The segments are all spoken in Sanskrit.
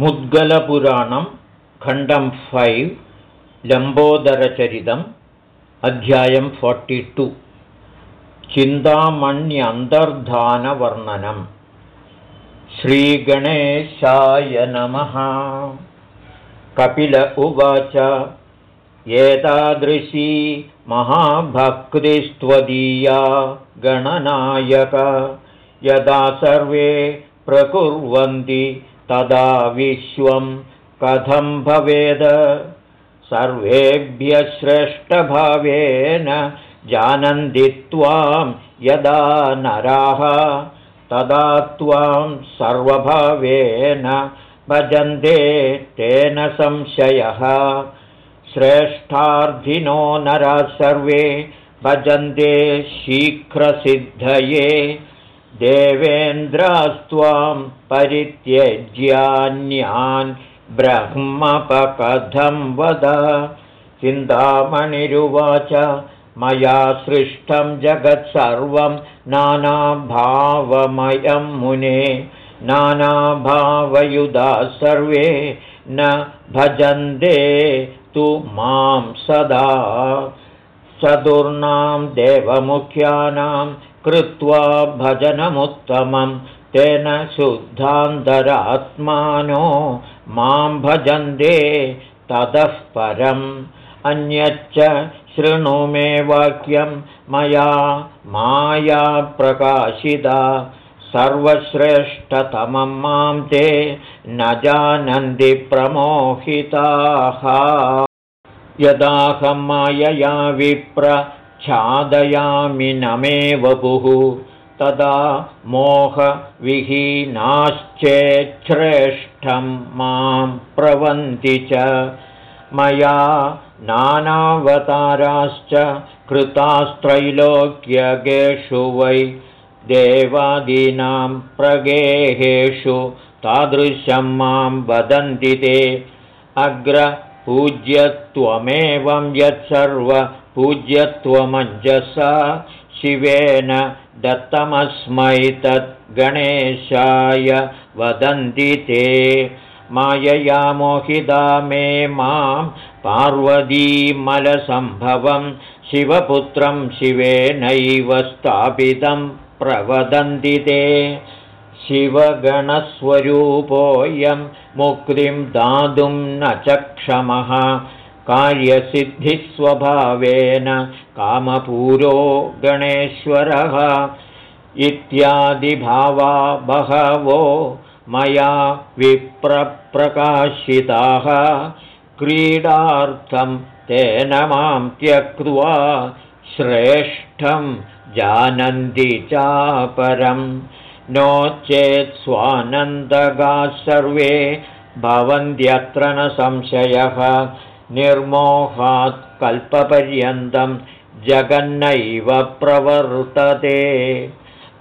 मुद्गलपुराणं खण्डं फैव् लम्बोदरचरितम् अध्यायं फोर्टि टु चिन्तामण्यन्तर्धानवर्णनम् श्रीगणेशाय नमः। कपिल उवाच एतादृशी महाभक्तिस्त्वदीया गणनायक यदा सर्वे प्रकुर्वन्ति तदा विश्वं कथं भवेद? सर्वेभ्यः श्रेष्ठभावेन जानन्ति त्वां यदा नराः तदा त्वां सर्वभावेन भजन्ते तेन संशयः। श्रेष्ठार्थिनो नरा सर्वे भजन्ते शीघ्रसिद्धये देवेन्द्रास्त्वां परित्यज्यान्यान् ब्रह्मपकथं वद। चिन्तामणिरुवाच मया सृष्टं जगत्सर्वं नानाभावमयं मुने। नानाभावयुधा सर्वे न भजन्ते तु मां सदा। चतुर्णां देवमुख्यानां कृत्वा भजनमुत्तमं तेन शुद्धान्तरात्मानो मां भजन्ते ततः परम्। अन्यच्च शृणु मे वाक्यं मया माया प्रकाशिता सर्वश्रेष्ठतमं मां ते न जानन्ति प्रमोहिताः। यदाहं मायया विप्र छादयामि न मे वपुः तदा मोहविहीनाश्चेच्छ्रेष्ठं मां प्रवन्ति च। मया नानावताराश्च कृतास्त्रैलोक्यगेषु वै देवादीनां प्रगेहेषु तादृशं मां वदन्ति ते। अग्रपूज्यत्वमेवं यत्सर्व पूज्यत्वमञ्जसा शिवेन दत्तमस्मै तद्गणेशाय वदन्ति ते मायया मोहिता मे मां पार्वतीमलसम्भवं शिवपुत्रं शिवेनैव स्थापितं प्रवदन्ति ते शिवगणस्वरूपोऽयं मुक्तिं दातुं न चक्षमः कार्यसिद्धिस्वभावेन कामपूरो गणेश्वरः। इत्यादिभावा बहवो मया विप्रप्रकाशिताः। क्रीडार्थं तेन मां त्यक्त्वा श्रेष्ठं जानन्ति चापरं नो चेत् स्वानन्दगाः सर्वे भवन्त्यत्र न संशयः। निर्मोहात् कल्पपर्यन्तं जगन्नैव प्रवर्तते।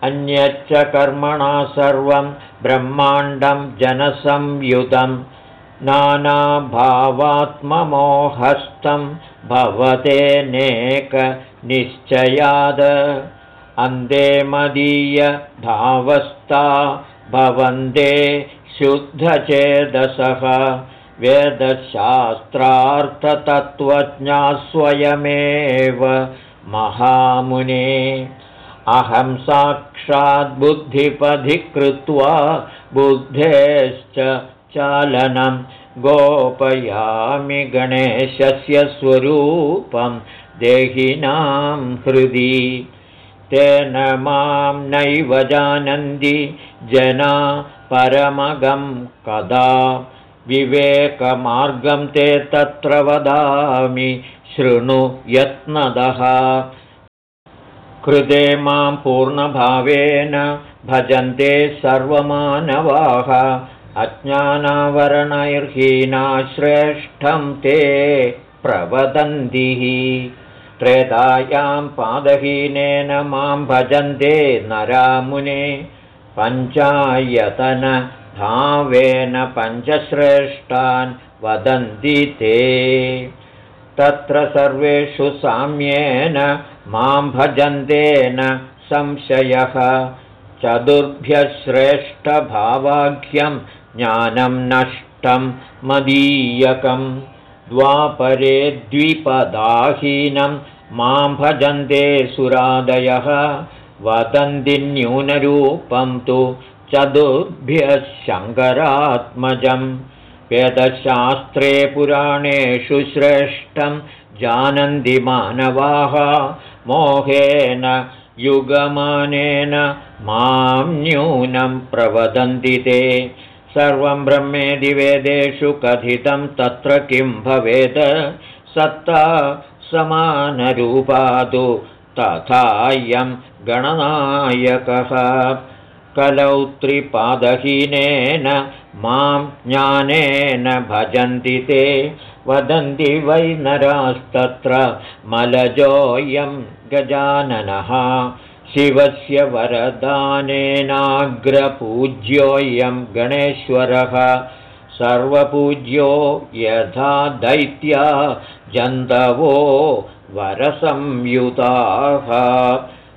अन्यच्च कर्मणा सर्वं ब्रह्माण्डं जनसंयुतं नानाभावात्ममोहस्तं भवतेनेकनिश्चयाद अन्ते मदीयभावस्ता भवन्ते शुद्धचेदसः वेदशास्त्रार्थतत्त्वज्ञा स्वयमेव महामुने। अहं साक्षाद्बुद्धिपधि कृत्वा बुद्धेश्च चालनं गोपयामि गणेशस्य स्वरूपं देहिनां हृदि तेन मां नैव जानन्ति जना परमगं कदा। विवेकमार्गं ते तत्र वदामि शृणु यत्नदः। कृते मां पूर्णभावेन भजन्ते सर्वमानवाः अज्ञानावरणैर्हीना श्रेष्ठं ते प्रवदन्तिः त्रेतायां पादहीनेन मां भजन्ते नरामुने पञ्चायतन भावेन पञ्चश्रेष्ठान् वदन्ति ते। तत्र सर्वेषु साम्येन मां भजन्तेन संशयः। चतुर्भ्यः श्रेष्ठभावाख्यं ज्ञानं नष्टं मदीयकं द्वापरे द्विपदाहीनं मां भजन्ते सुरादयः। वदन्ति न्यूनरूपं तु चतुर्भ्यः शङ्करात्मजं वेदशास्त्रे पुराणेषु श्रेष्ठं जानन्ति मानवाः। मोहेन युगमानेन मां न्यूनं प्रवदन्ति ते सर्वं ब्रह्मेदि वेदेषु कथितं तत्र किं भवेत्? सत्ता समानरूपादु तथायं गणनायकः। कलौ त्रिपादहीनेन मां ज्ञानेन भजन्ति ते। वदन्ति वै नरास्तत्र मलजोऽयं गजाननः शिवस्य वरदानेनाग्रपूज्योऽयं गणेश्वरः। सर्वपूज्यो यथा दैत्या जन्तवो वरसंयुताः।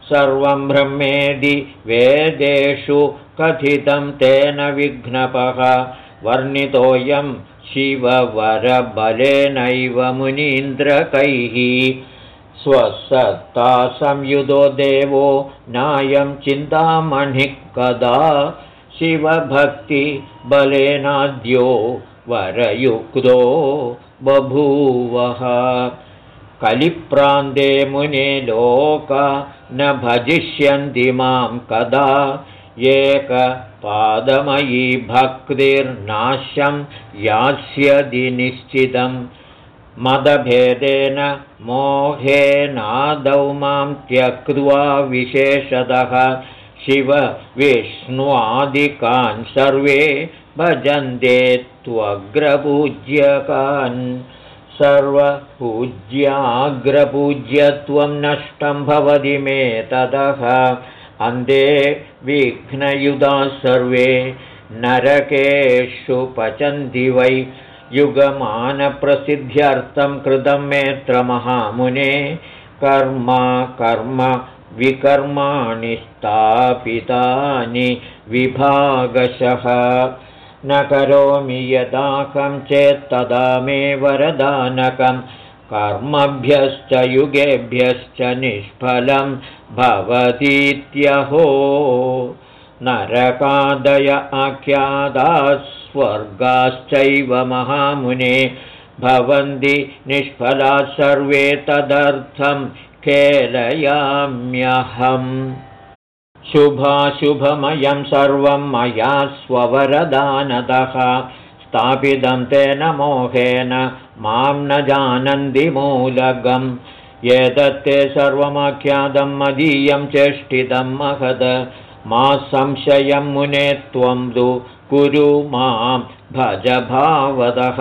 सर्वं ब्रह्मेदि वेदेषु कथितं तेन विघ्नपः। वर्णितोऽयं शिववरबलेनैव मुनीन्द्रकैः स्वसत्ता संयुधो देवो नायं चिन्तामणिः कदा शिवभक्तिबलेनाद्यो वरयुक्तो बभूवः। कलिप्रान्ते मुने लोक न भजिष्यन्ति मां कदा एकपादमयी भक्तिर्नाश्यं यास्यदि निश्चितं मदभेदेन मोहेनादौ मां त्यक्त्वा विशेषतः शिवविष्णुवादिकान् सर्वे भजन्ते त्वग्रपूज्यकान्। सर्वपूज्याग्रपूज्यत्वं नष्टं भवति मे ततः अन्ते विघ्नयुधाः सर्वे नरकेषु पचन्ति वै युगमानप्रसिद्ध्यर्थं कृतं मेऽत्र महामुने कर्म कर्म विकर्माणि स्थापितानि विभागशः। न करोमि यदाकं चेत्तदा मे वरदानकं। कर्मभ्यश्च युगेभ्यश्च निष्फलं भवतीत्यहो नरकादय आख्यादाः स्वर्गाश्चैव महामुने भवन्ति निष्फलाः सर्वे तदर्थं खेलयाम्यहम्। शुभाशुभमयं सर्वं मया स्ववरदानतः। स्थापितं तेन मोहेन मां न जानन्ति मूलगम् एतत्ते सर्वमाख्यातं मदीयं चेष्टितं महद मा संशयं मुने त्वं तु कुरु मां भजभावदः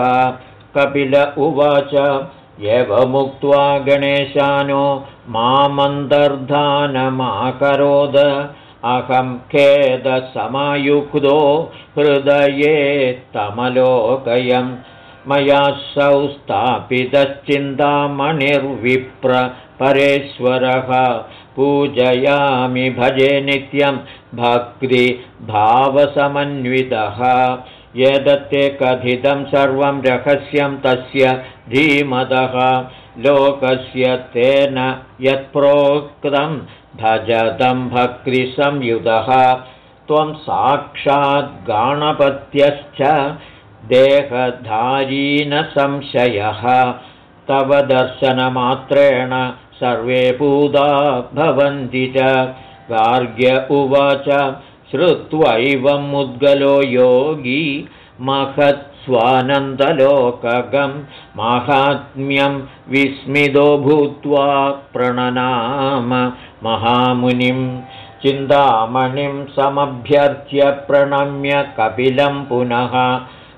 कपिल उवाच एवमुक्त्वा गणेशानो मामन्तर्धानमाकरोद। अहं खेदसमायुक्तो हृदये तमलोकयं। मया सौ स्थापितश्चिन्तामणिर्विप्र परेश्वरः पूजयामि भजे नित्यं भक्तिभावसमन्वितः। यदत्ते कथितं सर्वं रहस्यं तस्य धीमतः। लोकस्य तेन यत्प्रोक्तं भजतं भक्तिसंयुतः। त्वं साक्षाद्गाणपत्यश्च देहधारीनसंशयः तव दर्शनमात्रेण सर्वे पूता भवन्ति च। गार्ग्य उवाच श्रुत्वैवमुद्गलो योगी महत् स्वानन्दलोकगं माहात्म्यं विस्मितो भूत्वा प्रणनाम महामुनिं। चिन्तामणिं समभ्यर्च्य प्रणम्य कपिलं पुनः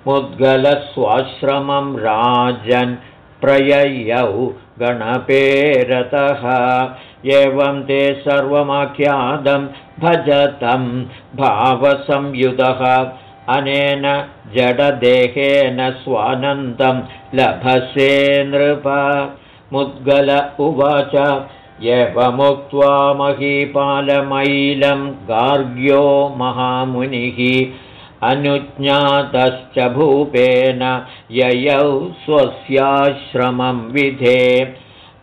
मुद्गलस्वाश्रमं राजन् प्रययौ गणपेरतः। एवं ते सर्वमाख्यातं भजतं भावसंयुतः अनेन जडदेहेन स्वानन्दं लभसे नृप। मुद्गल उवाच एवमुक्त्वा महीपालमैलं गार्ग्यो महामुनिः अनुज्ञातश्च भूपेन ययौ स्वस्याश्रमं विधे।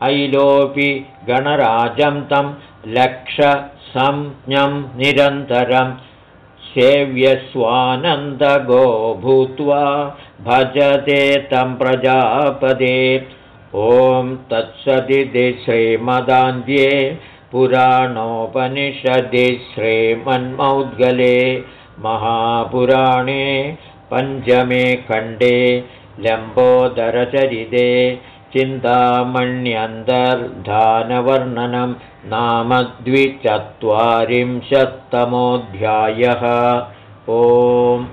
ऐलोपि गणराजं तं लक्षसंज्ञं निरन्तरं सेव्यस्वानन्दगो भूत्वा भजते तं प्रजापदे। ॐ तत्सदिति श्रीमदान्ध्ये पुराणोपनिषदि श्रीमन्मौद्गले महापुराणे पञ्चमे खण्डे लम्बोदरचरिते चिन्तामण्यन्तर्धानवर्णनं नाम द्विचत्वारिंशत्तमोऽध्यायः ओम्